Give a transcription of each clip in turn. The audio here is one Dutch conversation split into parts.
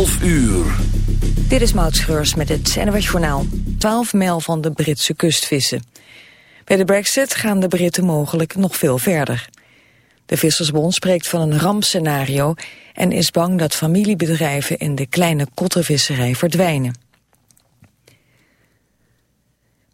12 uur. Dit is Maud Schreurs met het NWS Journaal. 12 mijl van de Britse kust vissen. Bij de brexit gaan de Britten mogelijk nog veel verder. De Vissersbond spreekt van een rampscenario... en is bang dat familiebedrijven in de kleine kottervisserij verdwijnen.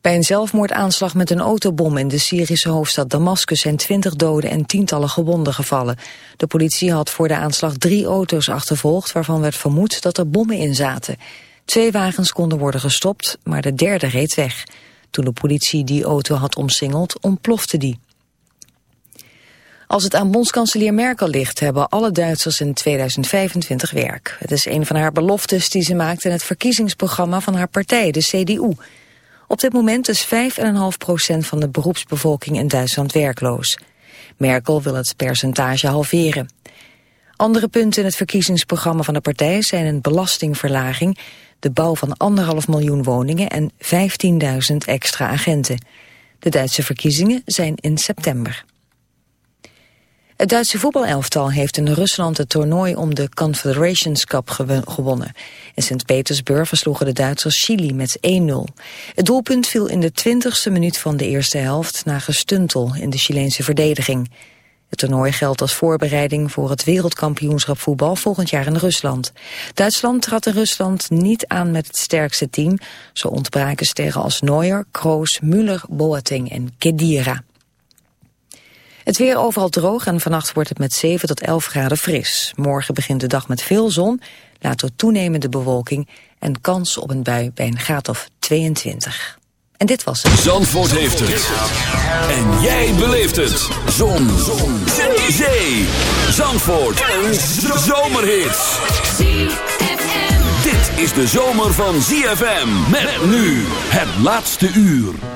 Bij een zelfmoordaanslag met een autobom in de Syrische hoofdstad Damascus zijn twintig doden en tientallen gewonden gevallen. De politie had voor de aanslag drie auto's achtervolgd waarvan werd vermoed dat er bommen in zaten. Twee wagens konden worden gestopt, maar de derde reed weg. Toen de politie die auto had omsingeld, ontplofte die. Als het aan bondskanselier Merkel ligt, hebben alle Duitsers in 2025 werk. Het is een van haar beloftes die ze maakt in het verkiezingsprogramma van haar partij, de CDU. Op dit moment is 5,5% van de beroepsbevolking in Duitsland werkloos. Merkel wil het percentage halveren. Andere punten in het verkiezingsprogramma van de partij zijn een belastingverlaging, de bouw van anderhalf miljoen woningen en 15.000 extra agenten. De Duitse verkiezingen zijn in september. Het Duitse voetbalelftal heeft in Rusland het toernooi om de Confederations Cup gewonnen. In Sint-Petersburg versloegen de Duitsers Chili met 1-0. Het doelpunt viel in de twintigste minuut van de eerste helft na gestuntel in de Chileense verdediging. Het toernooi geldt als voorbereiding voor het wereldkampioenschap voetbal volgend jaar in Rusland. Duitsland trad in Rusland niet aan met het sterkste team. Zo ontbraken sterren als Neuer, Kroos, Müller, Boateng en Kedira. Het weer overal droog en vannacht wordt het met 7 tot 11 graden fris. Morgen begint de dag met veel zon, later toenemende bewolking... en kans op een bui bij een graad of 22. En dit was het. Zandvoort heeft het. En jij beleeft het. Zon. zon. Zee. Zandvoort. Een zomerhit. Dit is de zomer van ZFM. Met nu het laatste uur.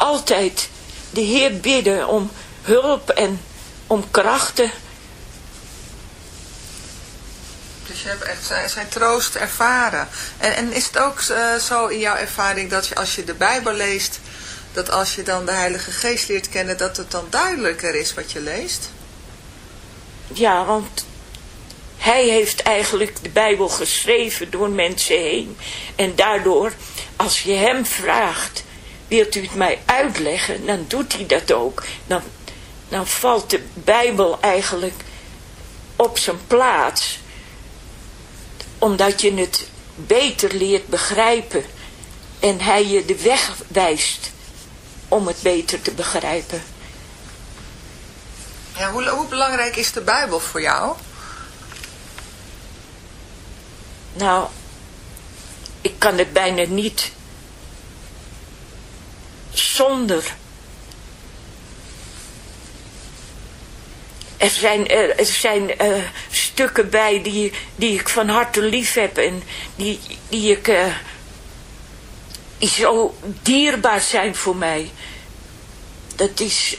altijd de Heer bidden om hulp en om krachten. Dus je hebt echt zijn troost ervaren. En, en is het ook uh, zo in jouw ervaring dat je als je de Bijbel leest, dat als je dan de Heilige Geest leert kennen, dat het dan duidelijker is wat je leest? Ja, want hij heeft eigenlijk de Bijbel geschreven door mensen heen. En daardoor, als je hem vraagt, wilt u het mij uitleggen, dan doet hij dat ook. Dan, dan valt de Bijbel eigenlijk op zijn plaats. Omdat je het beter leert begrijpen. En hij je de weg wijst om het beter te begrijpen. Ja, hoe, hoe belangrijk is de Bijbel voor jou? Nou, ik kan het bijna niet zonder. Er zijn, er zijn uh, stukken bij die, die ik van harte lief heb en die, die ik uh, die zo dierbaar zijn voor mij. Dat is,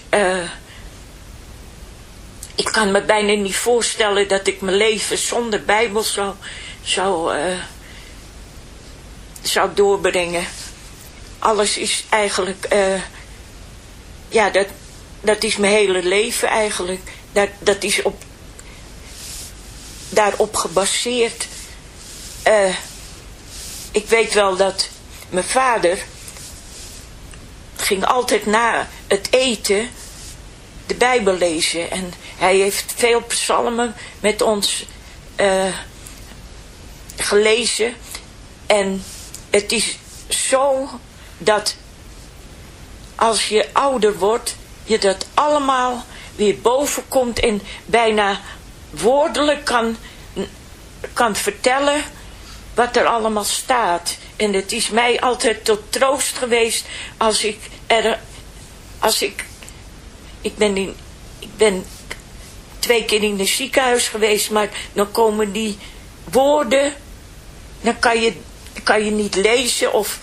ik kan me bijna niet voorstellen dat ik mijn leven zonder Bijbel zou, zou, zou doorbrengen. Alles is eigenlijk, uh, ja, dat, dat is mijn hele leven eigenlijk. Dat, dat is op, daarop gebaseerd. Uh, ik weet wel dat mijn vader ging altijd na het eten de Bijbel lezen. En hij heeft veel psalmen met ons uh, gelezen. En het is zo dat als je ouder wordt, je dat allemaal weer boven komt en bijna woordelijk kan, kan vertellen wat er allemaal staat. En het is mij altijd tot troost geweest als ik er, als ik, ik ben in, ik ben twee keer in het ziekenhuis geweest, maar dan komen die woorden, dan kan je, kan je niet lezen of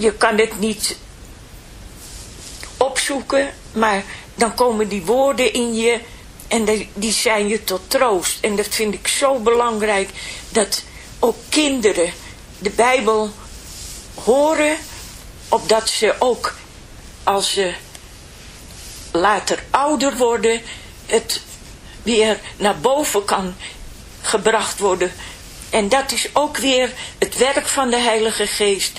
je kan het niet opzoeken, maar dan komen die woorden in je en die zijn je tot troost. En dat vind ik zo belangrijk, dat ook kinderen de Bijbel horen, opdat ze ook als ze later ouder worden, het weer naar boven kan gebracht worden. En dat is ook weer het werk van de Heilige Geest,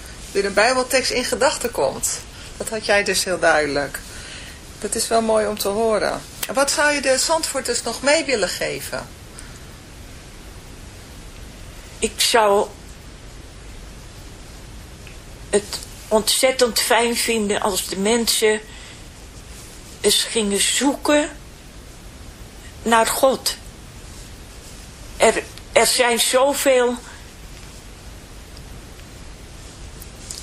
weer een bijbeltekst in gedachten komt. Dat had jij dus heel duidelijk. Dat is wel mooi om te horen. Wat zou je de Zandvoorters nog mee willen geven? Ik zou het ontzettend fijn vinden als de mensen eens gingen zoeken naar God. Er, er zijn zoveel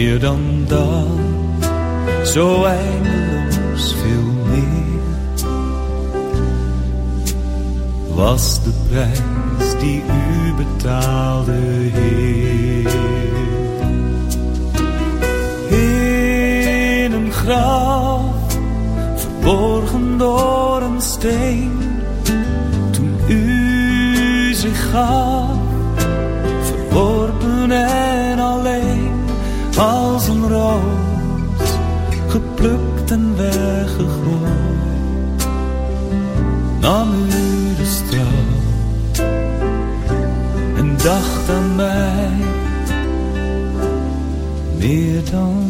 Meer dan dat, zo eindeloos veel meer. Was de prijs die u betaalde, Heer. In een graf, verborgen door een steen gaf, verworpen en alleen als een roos, geplukt en weggegooid, nam u de straf en dacht aan mij meer dan